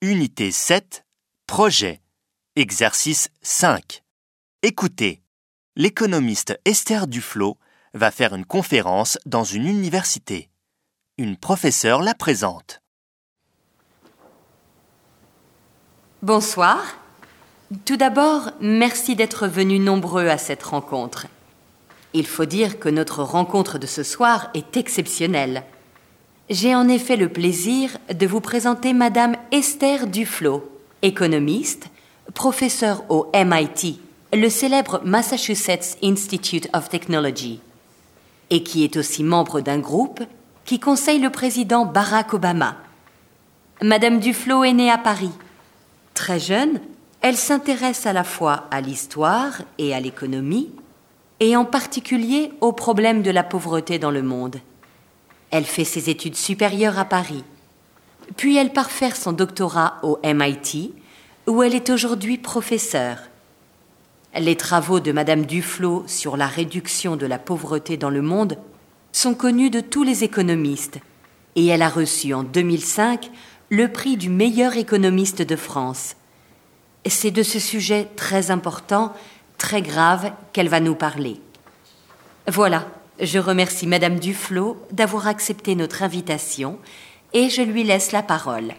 Unité 7, Projet, exercice 5. Écoutez, l'économiste Esther Duflo va faire une conférence dans une université. Une professeure la présente. Bonsoir. Tout d'abord, merci d'être venus nombreux à cette rencontre. Il faut dire que notre rencontre de ce soir est exceptionnelle. J'ai en effet le plaisir de vous présenter Madame Esther Duflo, économiste, professeure au MIT, le célèbre Massachusetts Institute of Technology, et qui est aussi membre d'un groupe qui conseille le président Barack Obama. Madame Duflo est née à Paris. Très jeune, elle s'intéresse à la fois à l'histoire et à l'économie, et en particulier aux problèmes de la pauvreté dans le monde. Elle fait ses études supérieures à Paris. Puis elle part faire son doctorat au MIT, où elle est aujourd'hui professeure. Les travaux de Madame Duflo sur la réduction de la pauvreté dans le monde sont connus de tous les économistes, et elle a reçu en 2005 le prix du meilleur économiste de France. C'est de ce sujet très important, très grave, qu'elle va nous parler. Voilà, je remercie Madame Duflo d'avoir accepté notre invitation et je lui laisse la parole.